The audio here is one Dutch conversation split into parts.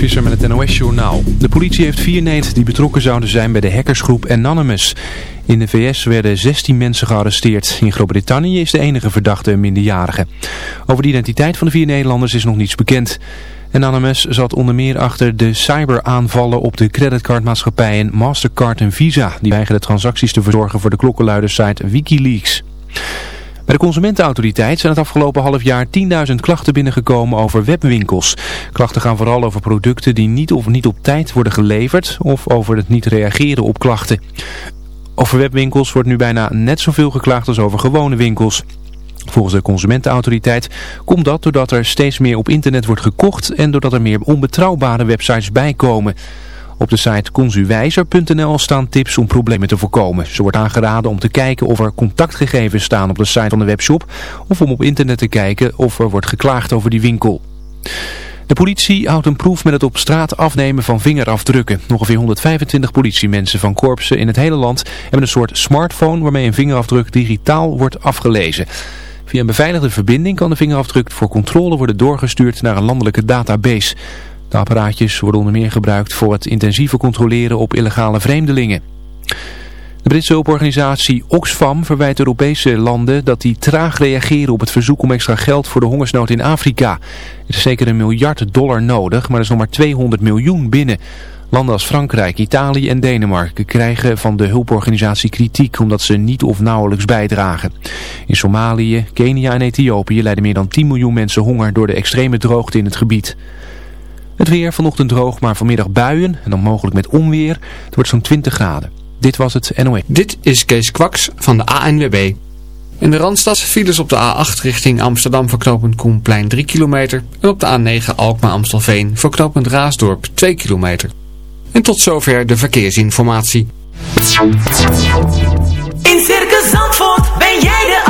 Visser met het NOS-journaal. De politie heeft vier neet die betrokken zouden zijn bij de hackersgroep Anonymous. In de VS werden 16 mensen gearresteerd. In Groot-Brittannië is de enige verdachte een minderjarige. Over de identiteit van de vier Nederlanders is nog niets bekend. Anonymous zat onder meer achter de cyberaanvallen op de creditcardmaatschappijen Mastercard en Visa. Die weigerden transacties te verzorgen voor de klokkenluidersite Wikileaks. Bij de Consumentenautoriteit zijn het afgelopen half jaar 10.000 klachten binnengekomen over webwinkels. Klachten gaan vooral over producten die niet of niet op tijd worden geleverd of over het niet reageren op klachten. Over webwinkels wordt nu bijna net zoveel geklaagd als over gewone winkels. Volgens de Consumentenautoriteit komt dat doordat er steeds meer op internet wordt gekocht en doordat er meer onbetrouwbare websites bijkomen. Op de site consuwijzer.nl staan tips om problemen te voorkomen. Zo wordt aangeraden om te kijken of er contactgegevens staan op de site van de webshop of om op internet te kijken of er wordt geklaagd over die winkel. De politie houdt een proef met het op straat afnemen van vingerafdrukken. Ongeveer 125 politiemensen van korpsen in het hele land hebben een soort smartphone waarmee een vingerafdruk digitaal wordt afgelezen. Via een beveiligde verbinding kan de vingerafdruk voor controle worden doorgestuurd naar een landelijke database. De apparaatjes worden onder meer gebruikt voor het intensieve controleren op illegale vreemdelingen. De Britse hulporganisatie Oxfam verwijt Europese landen dat die traag reageren op het verzoek om extra geld voor de hongersnood in Afrika. Er is zeker een miljard dollar nodig, maar er is nog maar 200 miljoen binnen. Landen als Frankrijk, Italië en Denemarken krijgen van de hulporganisatie kritiek omdat ze niet of nauwelijks bijdragen. In Somalië, Kenia en Ethiopië lijden meer dan 10 miljoen mensen honger door de extreme droogte in het gebied. Het weer vanochtend droog, maar vanmiddag buien en dan mogelijk met onweer. Het wordt zo'n 20 graden. Dit was het NOE. Dit is Kees Kwaks van de ANWB. In de Randstad files op de A8 richting Amsterdam verknopend Koenplein 3 kilometer. En op de A9 Alkmaar-Amstelveen verknopend Raasdorp 2 kilometer. En tot zover de verkeersinformatie. In Circus Zandvoort ben jij de.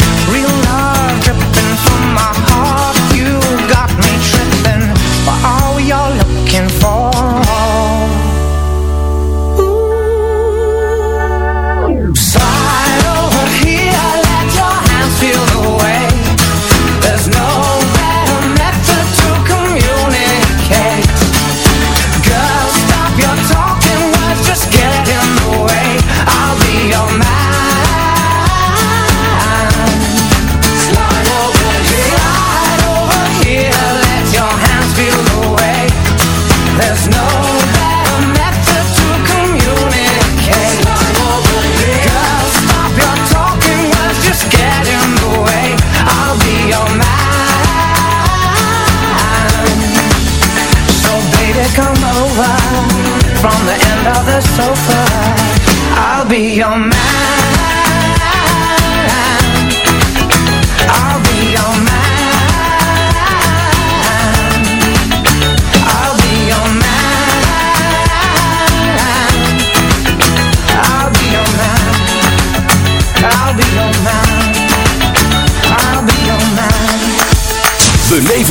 be your man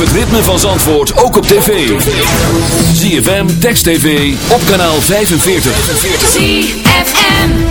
het ritme van Zandvoort ook op tv. ZFM, Text TV, op kanaal 45. ZFM.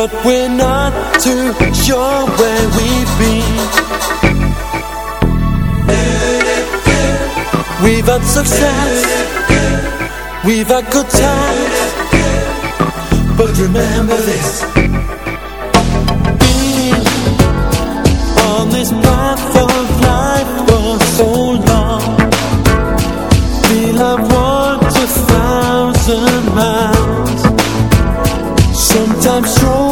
But we're not too sure where we've been. We've had success. We've had good times. But remember this. Being on this path of life for so long. Feel I've walked a thousand miles. Sometimes strong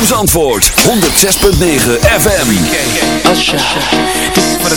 ZFM's antwoord. 106.9 FM. Usher, this is for the